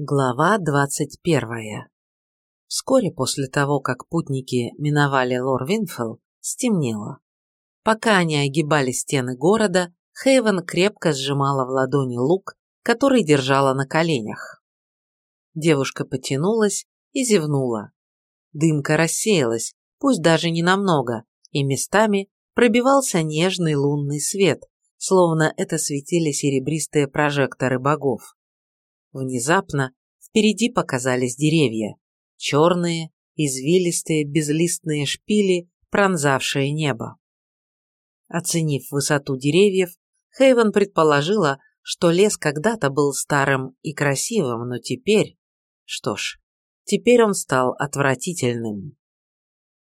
Глава двадцать первая. Вскоре после того, как путники миновали Лор-Винфелл, стемнело. Пока они огибали стены города, Хейвен крепко сжимала в ладони лук, который держала на коленях. Девушка потянулась и зевнула. Дымка рассеялась, пусть даже не намного, и местами пробивался нежный лунный свет, словно это светили серебристые прожекторы богов. Внезапно впереди показались деревья. Черные, извилистые, безлистные шпили, пронзавшие небо. Оценив высоту деревьев, Хейвен предположила, что лес когда-то был старым и красивым, но теперь... Что ж, теперь он стал отвратительным.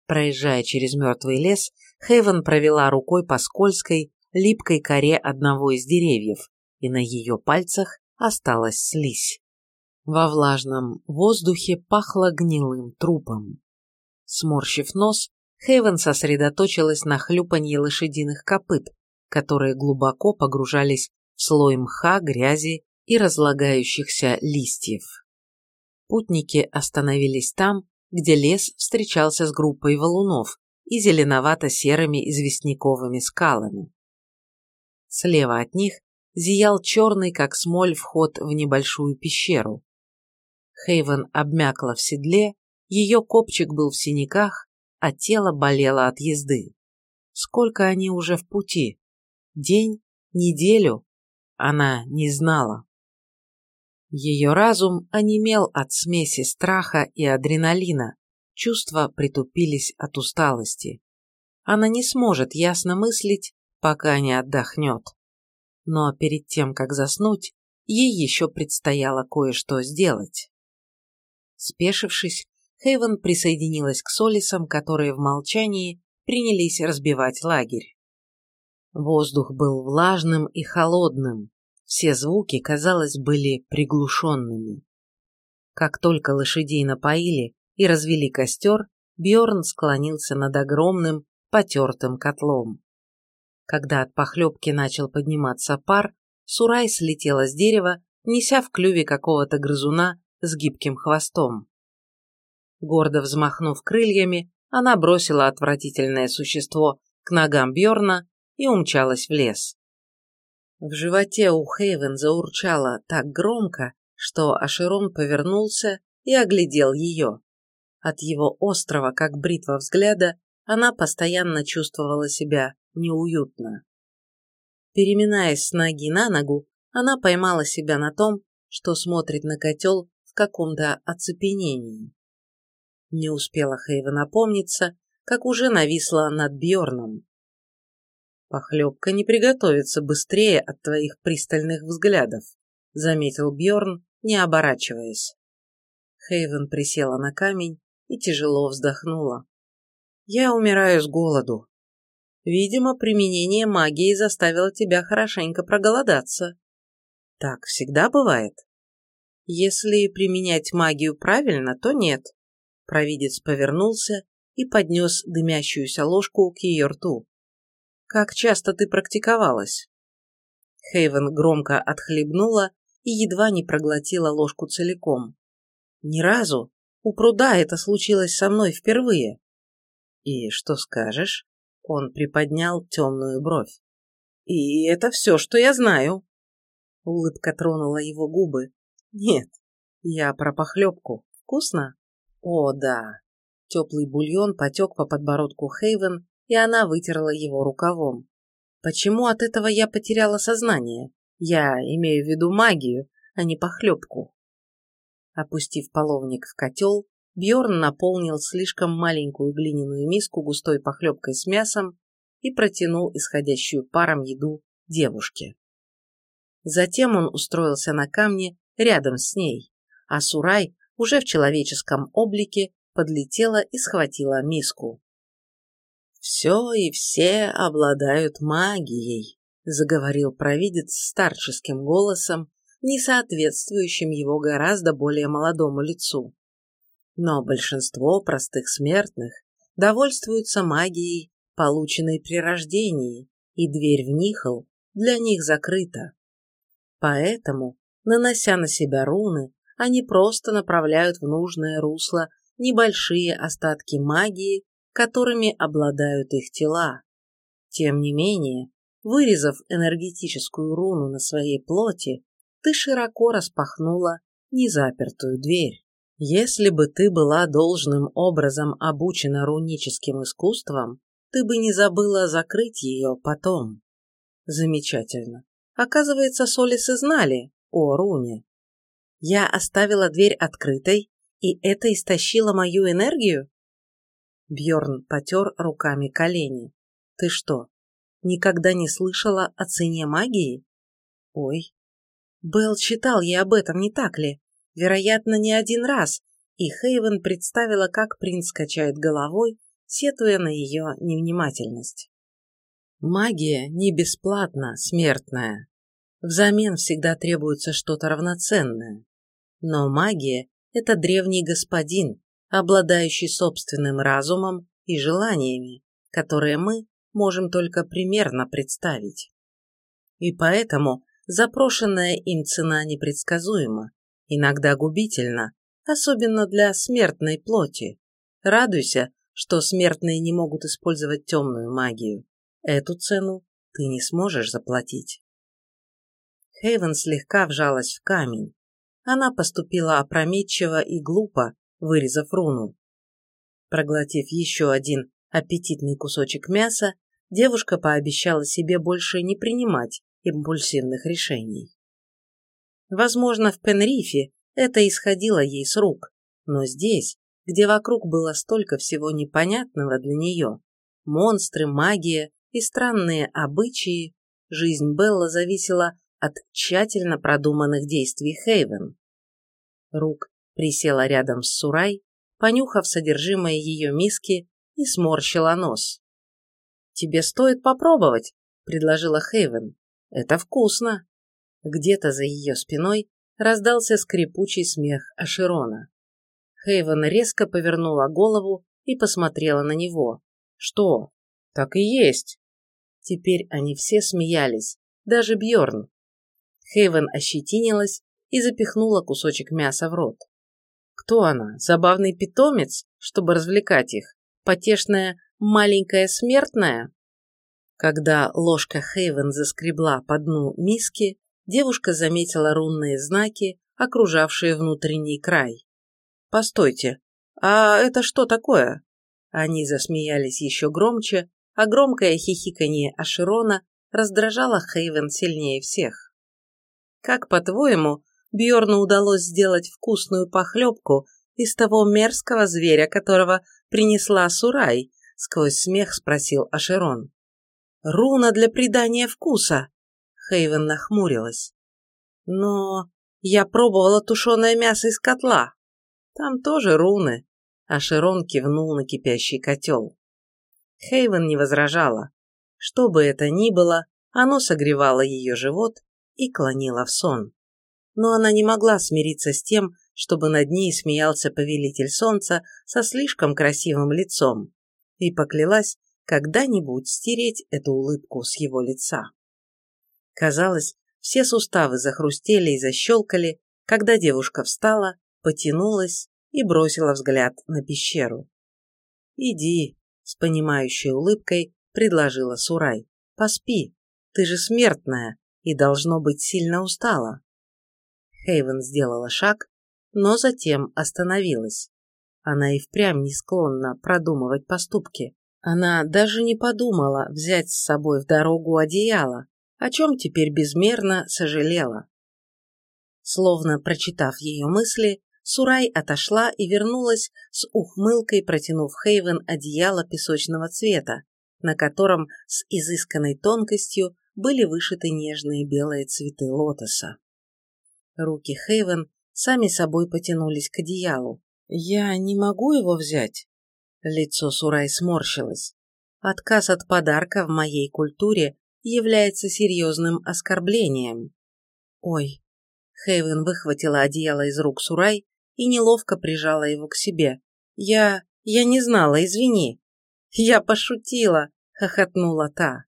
Проезжая через мертвый лес, Хейвен провела рукой по скользкой, липкой коре одного из деревьев, и на ее пальцах осталась слизь. Во влажном воздухе пахло гнилым трупом. Сморщив нос, Хейвен сосредоточилась на хлюпанье лошадиных копыт, которые глубоко погружались в слой мха, грязи и разлагающихся листьев. Путники остановились там, где лес встречался с группой валунов и зеленовато-серыми известняковыми скалами. Слева от них зиял черный, как смоль, вход в небольшую пещеру. Хейвен обмякла в седле, ее копчик был в синяках, а тело болело от езды. Сколько они уже в пути? День? Неделю? Она не знала. Ее разум онемел от смеси страха и адреналина, чувства притупились от усталости. Она не сможет ясно мыслить, пока не отдохнет но перед тем, как заснуть, ей еще предстояло кое-что сделать. Спешившись, Хейвен присоединилась к Солисам, которые в молчании принялись разбивать лагерь. Воздух был влажным и холодным, все звуки, казалось, были приглушенными. Как только лошадей напоили и развели костер, Бьорн склонился над огромным потертым котлом. Когда от похлебки начал подниматься пар, Сурай слетела с дерева, неся в клюве какого-то грызуна с гибким хвостом. Гордо взмахнув крыльями, она бросила отвратительное существо к ногам Бьорна и умчалась в лес. В животе у Хейвен заурчало так громко, что Ашерон повернулся и оглядел ее. От его острого, как бритва взгляда, она постоянно чувствовала себя неуютно. Переминаясь с ноги на ногу, она поймала себя на том, что смотрит на котел в каком-то оцепенении. Не успела Хейва напомниться, как уже нависла над Бьорном. «Похлебка не приготовится быстрее от твоих пристальных взглядов», заметил Бьорн, не оборачиваясь. Хейвен присела на камень и тяжело вздохнула. «Я умираю с голоду. Видимо, применение магии заставило тебя хорошенько проголодаться. Так всегда бывает. Если применять магию правильно, то нет. Провидец повернулся и поднес дымящуюся ложку к ее рту. Как часто ты практиковалась? Хейвен громко отхлебнула и едва не проглотила ложку целиком. Ни разу. У пруда это случилось со мной впервые. И что скажешь? Он приподнял темную бровь. «И это все, что я знаю». Улыбка тронула его губы. «Нет, я про похлебку. Вкусно?» «О, да». Теплый бульон потек по подбородку Хейвен, и она вытерла его рукавом. «Почему от этого я потеряла сознание? Я имею в виду магию, а не похлебку». Опустив половник в котел, Бьорн наполнил слишком маленькую глиняную миску густой похлебкой с мясом и протянул исходящую паром еду девушке. Затем он устроился на камне рядом с ней, а Сурай уже в человеческом облике подлетела и схватила миску. «Все и все обладают магией», — заговорил провидец старческим голосом, не соответствующим его гораздо более молодому лицу. Но большинство простых смертных довольствуются магией, полученной при рождении, и дверь в Нихл для них закрыта. Поэтому, нанося на себя руны, они просто направляют в нужное русло небольшие остатки магии, которыми обладают их тела. Тем не менее, вырезав энергетическую руну на своей плоти, ты широко распахнула незапертую дверь. Если бы ты была должным образом обучена руническим искусством, ты бы не забыла закрыть ее потом. Замечательно. Оказывается, Солисы знали о руне. Я оставила дверь открытой, и это истощило мою энергию? Бьорн потер руками колени. Ты что, никогда не слышала о цене магии? Ой. Белл читал ей об этом, не так ли? Вероятно, не один раз, и Хейвен представила, как принц качает головой, сетуя на ее невнимательность. Магия не бесплатна, смертная. Взамен всегда требуется что-то равноценное. Но магия – это древний господин, обладающий собственным разумом и желаниями, которые мы можем только примерно представить. И поэтому запрошенная им цена непредсказуема, иногда губительна, особенно для смертной плоти. Радуйся, что смертные не могут использовать темную магию. Эту цену ты не сможешь заплатить. Хейвен слегка вжалась в камень. Она поступила опрометчиво и глупо, вырезав руну. Проглотив еще один аппетитный кусочек мяса, девушка пообещала себе больше не принимать импульсивных решений. Возможно, в Пенрифе это исходило ей с рук, но здесь, где вокруг было столько всего непонятного для нее, монстры, магия и странные обычаи, жизнь Белла зависела от тщательно продуманных действий Хейвен. Рук присела рядом с Сурай, понюхав содержимое ее миски и сморщила нос. «Тебе стоит попробовать», — предложила Хейвен. «Это вкусно». Где-то за ее спиной раздался скрипучий смех Аширона. Хейвен резко повернула голову и посмотрела на него. «Что?» «Так и есть». Теперь они все смеялись, даже Бьорн. Хейвен ощетинилась и запихнула кусочек мяса в рот. Кто она? Забавный питомец, чтобы развлекать их? Потешная маленькая смертная? Когда ложка Хейвен заскребла по дну миски, девушка заметила рунные знаки, окружавшие внутренний край. «Постойте, а это что такое?» Они засмеялись еще громче, а громкое хихиканье Аширона раздражало Хейвен сильнее всех. «Как, по-твоему, Бьорну удалось сделать вкусную похлебку из того мерзкого зверя, которого принесла Сурай?» — сквозь смех спросил Аширон. «Руна для придания вкуса!» Хейвен нахмурилась. «Но я пробовала тушеное мясо из котла. Там тоже руны». Аширон кивнул на кипящий котел. Хейвен не возражала. Что бы это ни было, оно согревало ее живот и клонило в сон но она не могла смириться с тем, чтобы над ней смеялся повелитель солнца со слишком красивым лицом, и поклялась когда-нибудь стереть эту улыбку с его лица. Казалось, все суставы захрустели и защелкали, когда девушка встала, потянулась и бросила взгляд на пещеру. «Иди», — с понимающей улыбкой предложила Сурай, — «поспи, ты же смертная и, должно быть, сильно устала». Хейвен сделала шаг, но затем остановилась. Она и впрямь не склонна продумывать поступки. Она даже не подумала взять с собой в дорогу одеяло, о чем теперь безмерно сожалела. Словно прочитав ее мысли, Сурай отошла и вернулась с ухмылкой, протянув Хейвен одеяло песочного цвета, на котором с изысканной тонкостью были вышиты нежные белые цветы лотоса. Руки Хейвен сами собой потянулись к одеялу. «Я не могу его взять?» Лицо Сурай сморщилось. «Отказ от подарка в моей культуре является серьезным оскорблением». «Ой». Хейвен выхватила одеяло из рук Сурай и неловко прижала его к себе. «Я... я не знала, извини». «Я пошутила», — хохотнула та.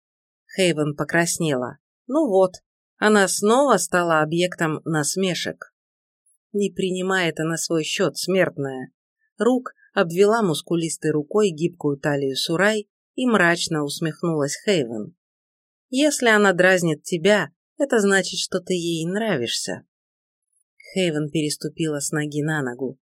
Хейвен покраснела. «Ну вот, она снова стала объектом насмешек. Не принимай это на свой счет, смертная. Рук обвела мускулистой рукой гибкую талию Сурай и мрачно усмехнулась Хейвен. Если она дразнит тебя, это значит, что ты ей нравишься. Хейвен переступила с ноги на ногу.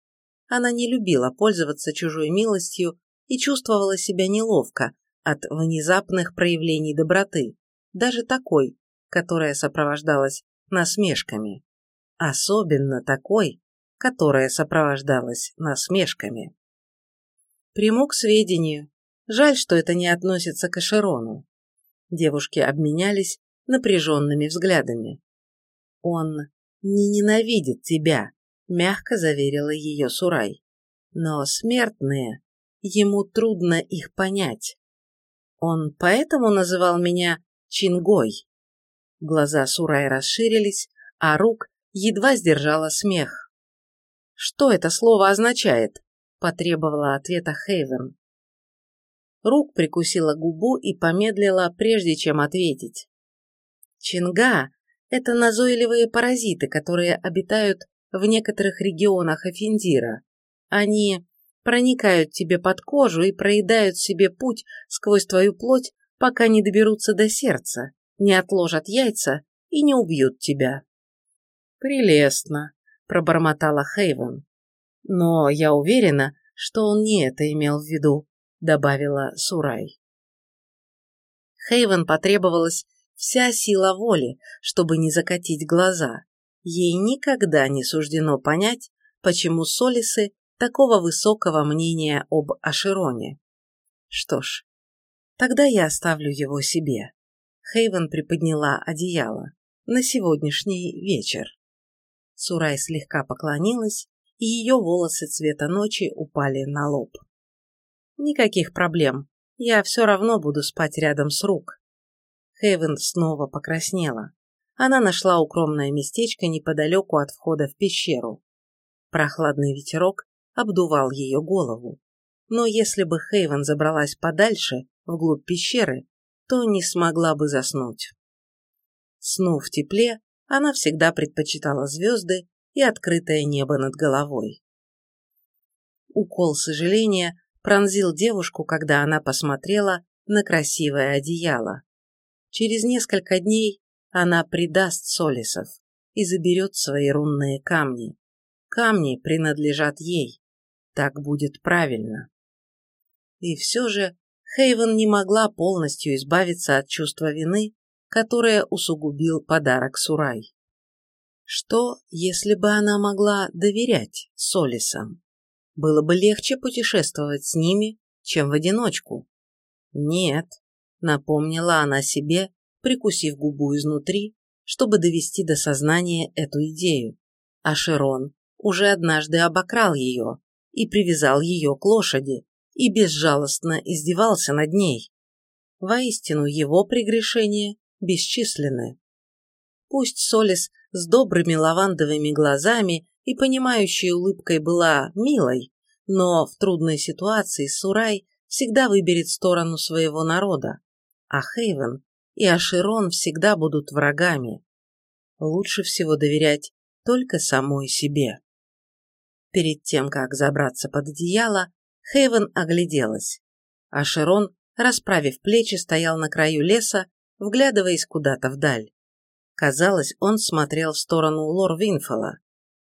Она не любила пользоваться чужой милостью и чувствовала себя неловко от внезапных проявлений доброты, даже такой, которая сопровождалась насмешками. Особенно такой, которая сопровождалась насмешками. Приму к сведению. Жаль, что это не относится к Эшерону. Девушки обменялись напряженными взглядами. «Он не ненавидит тебя», — мягко заверила ее Сурай. «Но смертные, ему трудно их понять. Он поэтому называл меня Чингой». Глаза Сурай расширились, а рук едва сдержала смех. «Что это слово означает?» – потребовала ответа Хейвен. Рук прикусила губу и помедлила, прежде чем ответить. Чинга – это назойливые паразиты, которые обитают в некоторых регионах Афиндира. Они проникают тебе под кожу и проедают себе путь сквозь твою плоть, пока не доберутся до сердца, не отложат яйца и не убьют тебя. «Прелестно», – пробормотала Хейвен. «Но я уверена, что он не это имел в виду добавила Сурай. Хейвен потребовалась вся сила воли, чтобы не закатить глаза. Ей никогда не суждено понять, почему Солисы такого высокого мнения об Ашироне. Что ж, тогда я оставлю его себе. Хейвен приподняла одеяло. На сегодняшний вечер. Сурай слегка поклонилась, и ее волосы цвета ночи упали на лоб. Никаких проблем. Я все равно буду спать рядом с рук. Хейвен снова покраснела. Она нашла укромное местечко неподалеку от входа в пещеру. Прохладный ветерок обдувал ее голову. Но если бы Хейвен забралась подальше, вглубь пещеры, то не смогла бы заснуть. Сну в тепле она всегда предпочитала звезды и открытое небо над головой. Укол сожаления пронзил девушку, когда она посмотрела на красивое одеяло. Через несколько дней она предаст Солисов и заберет свои рунные камни. Камни принадлежат ей. Так будет правильно. И все же Хейвен не могла полностью избавиться от чувства вины, которое усугубил подарок Сурай. Что, если бы она могла доверять Солисам? Было бы легче путешествовать с ними, чем в одиночку. Нет, напомнила она себе, прикусив губу изнутри, чтобы довести до сознания эту идею. А Широн уже однажды обокрал ее и привязал ее к лошади и безжалостно издевался над ней. Воистину, его прегрешения бесчисленны. Пусть Солис с добрыми лавандовыми глазами и понимающей улыбкой была милой, но в трудной ситуации Сурай всегда выберет сторону своего народа, а Хейвен и Аширон всегда будут врагами. Лучше всего доверять только самой себе. Перед тем, как забраться под одеяло, Хейвен огляделась. Аширон, расправив плечи, стоял на краю леса, вглядываясь куда-то вдаль. Казалось, он смотрел в сторону Лор Винфола.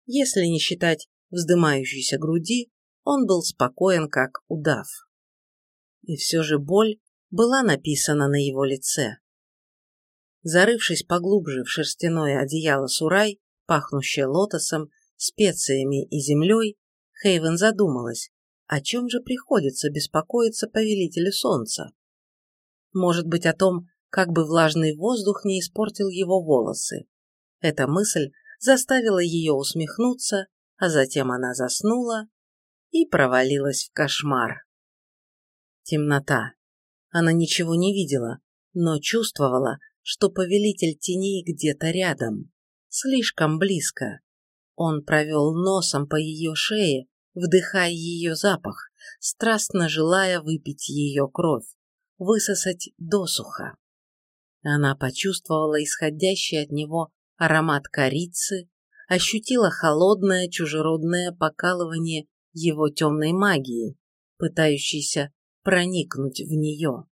Если не считать вздымающейся груди, он был спокоен, как удав. И все же боль была написана на его лице. Зарывшись поглубже в шерстяное одеяло Сурай, пахнущее лотосом, специями и землей, Хейвен задумалась, о чем же приходится беспокоиться повелителю солнца. Может быть, о том, как бы влажный воздух не испортил его волосы. Эта мысль заставила ее усмехнуться, а затем она заснула и провалилась в кошмар. Темнота. Она ничего не видела, но чувствовала, что повелитель теней где-то рядом, слишком близко. Он провел носом по ее шее, вдыхая ее запах, страстно желая выпить ее кровь, высосать досуха. Она почувствовала исходящий от него аромат корицы, ощутила холодное чужеродное покалывание его темной магии, пытающейся проникнуть в нее.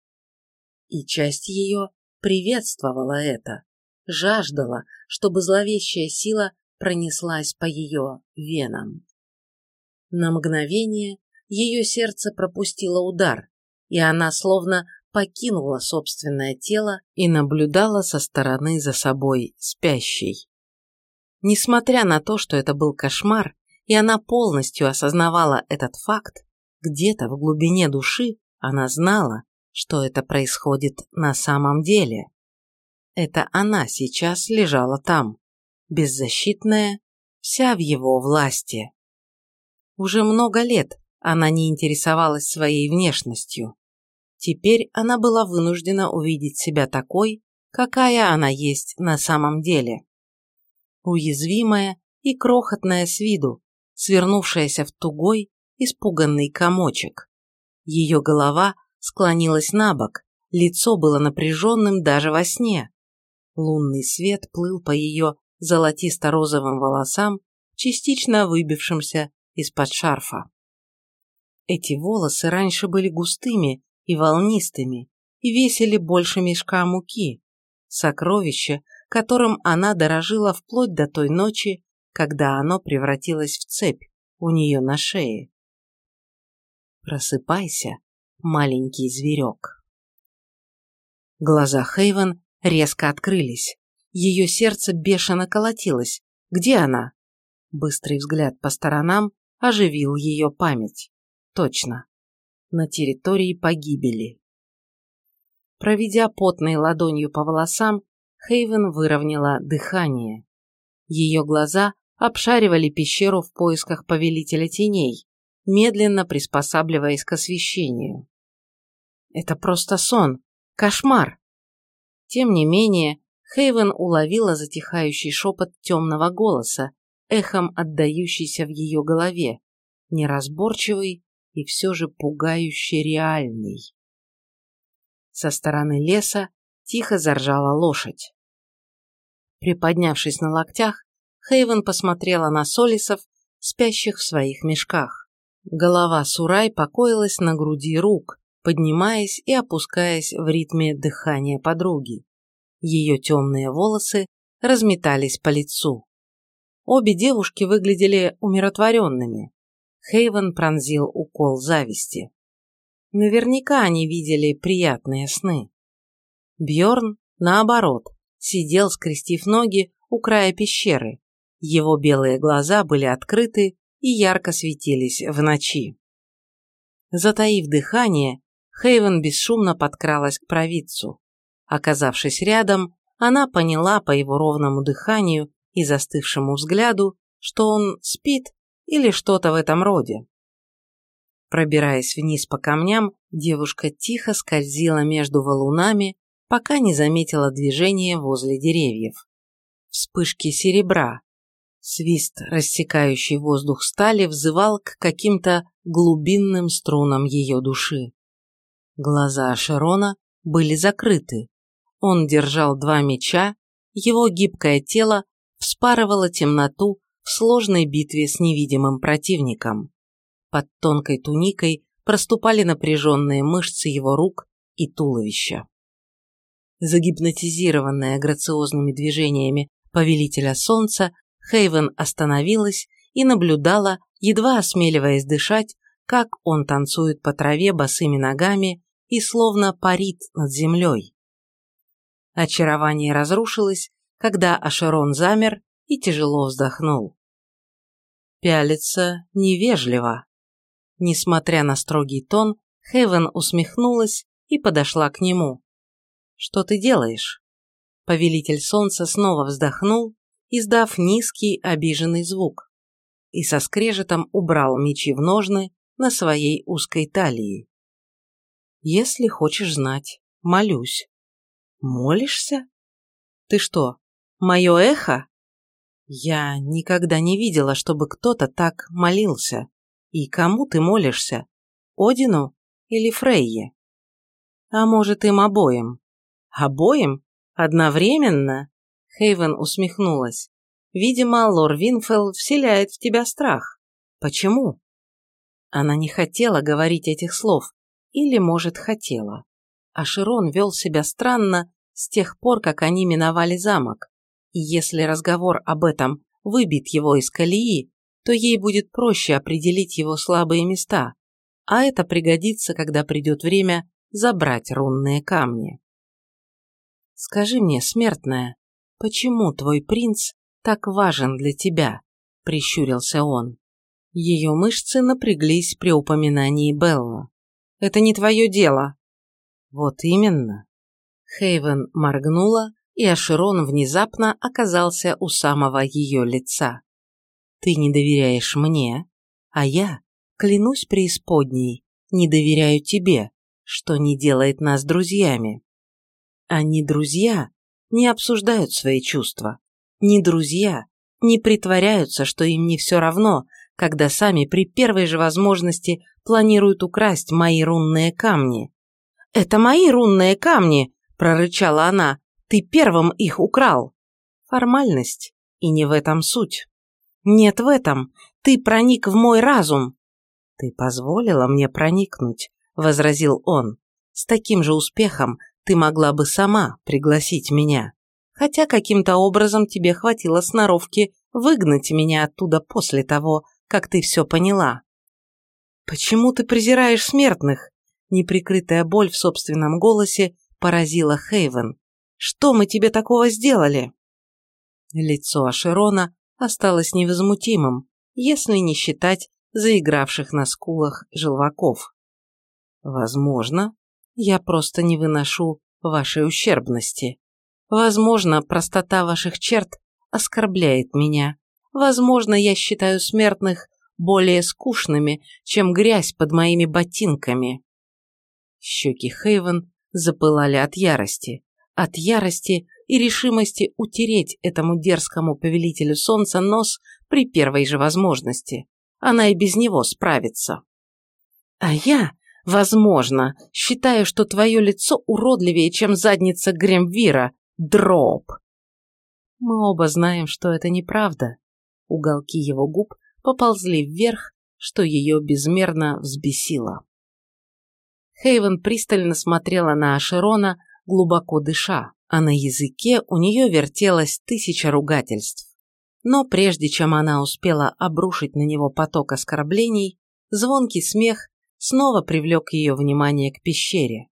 И часть ее приветствовала это, жаждала, чтобы зловещая сила пронеслась по ее венам. На мгновение ее сердце пропустило удар, и она словно покинула собственное тело и наблюдала со стороны за собой спящей. Несмотря на то, что это был кошмар, и она полностью осознавала этот факт, где-то в глубине души она знала, что это происходит на самом деле. Это она сейчас лежала там, беззащитная, вся в его власти. Уже много лет она не интересовалась своей внешностью. Теперь она была вынуждена увидеть себя такой, какая она есть на самом деле. Уязвимая и крохотная с виду, свернувшаяся в тугой, испуганный комочек. Ее голова склонилась на бок, лицо было напряженным даже во сне. Лунный свет плыл по ее золотисто-розовым волосам, частично выбившимся из-под шарфа. Эти волосы раньше были густыми и волнистыми и весили больше мешка муки, сокровище, которым она дорожила вплоть до той ночи, когда оно превратилось в цепь у нее на шее. Просыпайся, маленький зверек. Глаза Хейвен резко открылись. Ее сердце бешено колотилось. Где она? Быстрый взгляд по сторонам оживил ее память. Точно. На территории погибели. Проведя потной ладонью по волосам, Хейвен выровняла дыхание. Ее глаза обшаривали пещеру в поисках повелителя теней, медленно приспосабливаясь к освещению. Это просто сон, кошмар. Тем не менее, Хейвен уловила затихающий шепот темного голоса, эхом отдающийся в ее голове, неразборчивый и все же пугающе реальный. Со стороны леса тихо заржала лошадь. Приподнявшись на локтях, Хейвен посмотрела на солисов, спящих в своих мешках. Голова Сурай покоилась на груди рук, поднимаясь и опускаясь в ритме дыхания подруги. Ее темные волосы разметались по лицу. Обе девушки выглядели умиротворенными. Хейвен пронзил укол зависти. Наверняка они видели приятные сны. Бьорн, наоборот, сидел, скрестив ноги у края пещеры. Его белые глаза были открыты и ярко светились в ночи. Затаив дыхание, Хейвен бесшумно подкралась к провидцу. Оказавшись рядом, она поняла по его ровному дыханию и застывшему взгляду, что он спит или что-то в этом роде. Пробираясь вниз по камням, девушка тихо скользила между валунами, пока не заметила движения возле деревьев. Вспышки серебра, Свист, рассекающий воздух стали, взывал к каким-то глубинным струнам ее души. Глаза Шерона были закрыты. Он держал два меча, его гибкое тело вспарывало темноту в сложной битве с невидимым противником. Под тонкой туникой проступали напряженные мышцы его рук и туловища. Загипнотизированная грациозными движениями повелителя солнца, Хейвен остановилась и наблюдала, едва осмеливаясь дышать, как он танцует по траве босыми ногами и словно парит над землей. Очарование разрушилось, когда Ашерон замер и тяжело вздохнул. Пялиться невежливо. Несмотря на строгий тон, Хейвен усмехнулась и подошла к нему. «Что ты делаешь?» Повелитель солнца снова вздохнул издав низкий обиженный звук, и со скрежетом убрал мечи в ножны на своей узкой талии. «Если хочешь знать, молюсь». «Молишься? Ты что, мое эхо?» «Я никогда не видела, чтобы кто-то так молился. И кому ты молишься? Одину или Фрейе?» «А может, им обоим?» «Обоим? Одновременно?» Хейвен усмехнулась. Видимо, Лор Винфелл вселяет в тебя страх. Почему? Она не хотела говорить этих слов. Или, может, хотела. А Широн вел себя странно с тех пор, как они миновали замок. И если разговор об этом выбьет его из колеи, то ей будет проще определить его слабые места, а это пригодится, когда придет время забрать рунные камни. «Скажи мне, смертная, почему твой принц так важен для тебя?» – прищурился он. Ее мышцы напряглись при упоминании Белла. «Это не твое дело». «Вот именно». Хейвен моргнула, и Аширон внезапно оказался у самого ее лица. «Ты не доверяешь мне, а я, клянусь преисподней, не доверяю тебе, что не делает нас друзьями. Они друзья не обсуждают свои чувства, не друзья не притворяются, что им не все равно, когда сами при первой же возможности планируют украсть мои рунные камни. «Это мои рунные камни!» – прорычала она. «Ты первым их украл!» Формальность, и не в этом суть. Нет в этом. Ты проник в мой разум. Ты позволила мне проникнуть, возразил он. С таким же успехом ты могла бы сама пригласить меня. Хотя каким-то образом тебе хватило сноровки выгнать меня оттуда после того, как ты все поняла. Почему ты презираешь смертных? Неприкрытая боль в собственном голосе поразила Хейвен. Что мы тебе такого сделали? Лицо Ашерона осталось невозмутимым, если не считать заигравших на скулах желваков. Возможно, я просто не выношу вашей ущербности. Возможно, простота ваших черт оскорбляет меня. Возможно, я считаю смертных более скучными, чем грязь под моими ботинками. Щеки Хейвен запылали от ярости. От ярости и решимости утереть этому дерзкому повелителю солнца нос при первой же возможности. Она и без него справится. А я, возможно, считаю, что твое лицо уродливее, чем задница Гремвира, дроп. Мы оба знаем, что это неправда. Уголки его губ поползли вверх, что ее безмерно взбесило. Хейвен пристально смотрела на Ашерона, глубоко дыша, а на языке у нее вертелось тысяча ругательств. Но прежде чем она успела обрушить на него поток оскорблений, звонкий смех снова привлек ее внимание к пещере.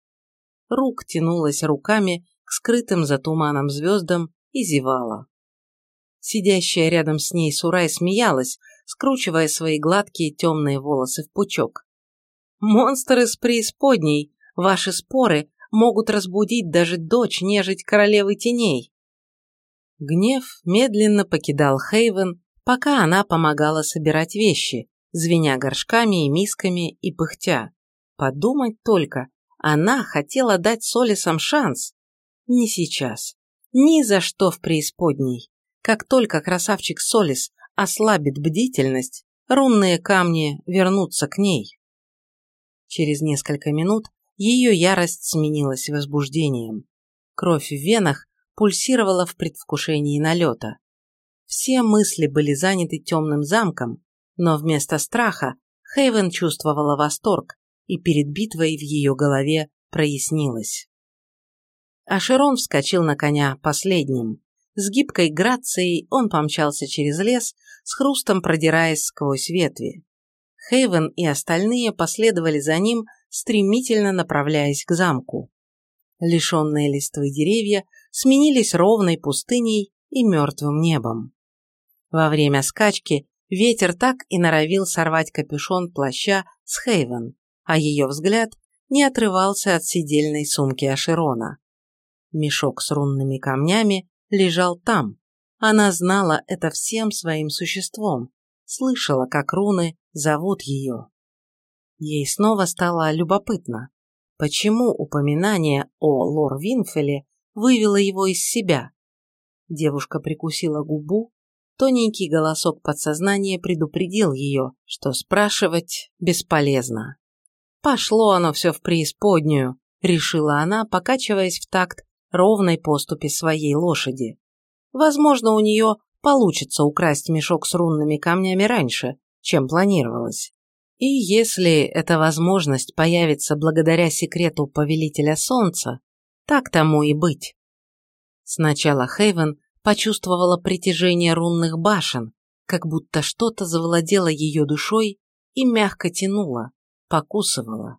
Рук тянулась руками к скрытым за туманом звездам и зевала. Сидящая рядом с ней Сурай смеялась, скручивая свои гладкие темные волосы в пучок. «Монстр из преисподней! Ваши споры могут разбудить даже дочь нежить королевы теней!» Гнев медленно покидал Хейвен, пока она помогала собирать вещи, звеня горшками и мисками и пыхтя. Подумать только, она хотела дать Солисам шанс. Не сейчас. Ни за что в преисподней. Как только красавчик Солис ослабит бдительность, рунные камни вернутся к ней. Через несколько минут ее ярость сменилась возбуждением. Кровь в венах пульсировала в предвкушении налета. Все мысли были заняты темным замком, но вместо страха Хейвен чувствовала восторг, и перед битвой в ее голове прояснилось. Ашерон вскочил на коня последним. С гибкой грацией он помчался через лес, с хрустом продираясь сквозь ветви. Хейвен и остальные последовали за ним, стремительно направляясь к замку. Лишенные листвы деревья сменились ровной пустыней и мертвым небом. Во время скачки ветер так и норовил сорвать капюшон плаща с Хейвен, а ее взгляд не отрывался от сидельной сумки Аширона. Мешок с рунными камнями лежал там. Она знала это всем своим существом, слышала, как руны зовут ее. Ей снова стало любопытно, почему упоминание о Лор Винфеле вывело его из себя. Девушка прикусила губу, тоненький голосок подсознания предупредил ее, что спрашивать бесполезно. «Пошло оно все в преисподнюю», — решила она, покачиваясь в такт ровной поступе своей лошади. Возможно, у нее получится украсть мешок с рунными камнями раньше, чем планировалось. И если эта возможность появится благодаря секрету Повелителя Солнца, так тому и быть. Сначала Хейвен почувствовала притяжение рунных башен, как будто что-то завладело ее душой и мягко тянуло, покусывало.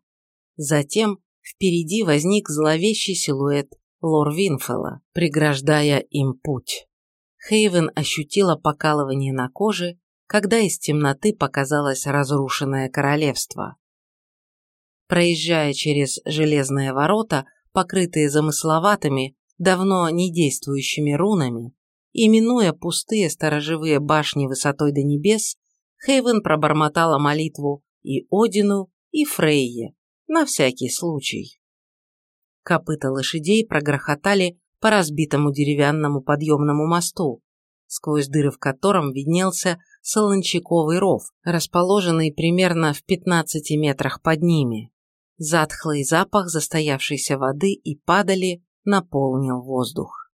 Затем впереди возник зловещий силуэт Лор Винфелла, преграждая им путь. Хейвен ощутила покалывание на коже, когда из темноты показалось разрушенное королевство. Проезжая через железные ворота, покрытые замысловатыми, давно не действующими рунами, и минуя пустые сторожевые башни высотой до небес, Хейвен пробормотала молитву и Одину, и Фрейе, на всякий случай. Копыта лошадей прогрохотали по разбитому деревянному подъемному мосту, сквозь дыры в котором виднелся солончаковый ров, расположенный примерно в 15 метрах под ними. Затхлый запах застоявшейся воды и падали наполнил воздух.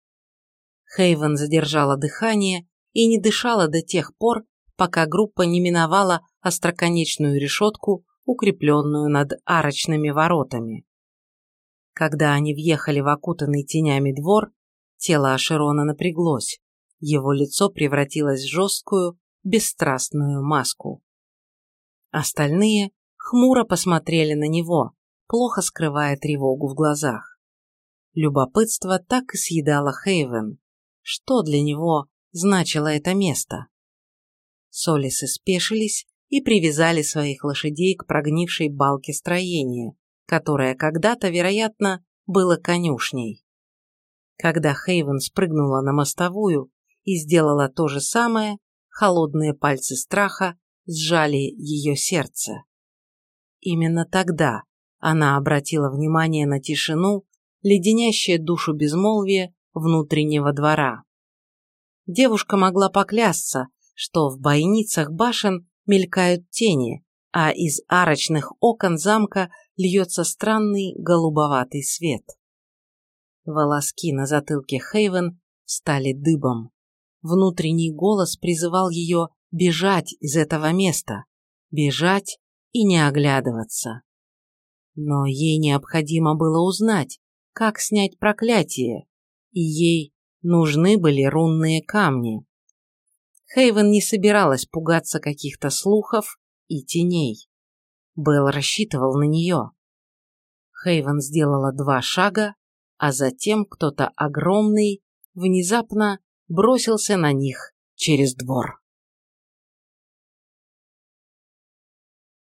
Хейвен задержала дыхание и не дышала до тех пор, пока группа не миновала остроконечную решетку, укрепленную над арочными воротами. Когда они въехали в окутанный тенями двор, тело Ашерона напряглось, его лицо превратилось в жесткую, бесстрастную маску. Остальные хмуро посмотрели на него, плохо скрывая тревогу в глазах. Любопытство так и съедало Хейвен. Что для него значило это место? Солисы спешились и привязали своих лошадей к прогнившей балке строения, которое когда-то, вероятно, было конюшней. Когда Хейвен спрыгнула на мостовую и сделала то же самое, холодные пальцы страха сжали ее сердце. Именно тогда она обратила внимание на тишину, леденящее душу безмолвие внутреннего двора. Девушка могла поклясться, что в бойницах башен мелькают тени, а из арочных окон замка льется странный голубоватый свет. Волоски на затылке Хейвен стали дыбом. Внутренний голос призывал ее бежать из этого места, бежать и не оглядываться. Но ей необходимо было узнать, как снять проклятие, и ей нужны были рунные камни. Хейвен не собиралась пугаться каких-то слухов и теней. Белл рассчитывал на нее. Хейвен сделала два шага, а затем кто-то огромный внезапно бросился на них через двор.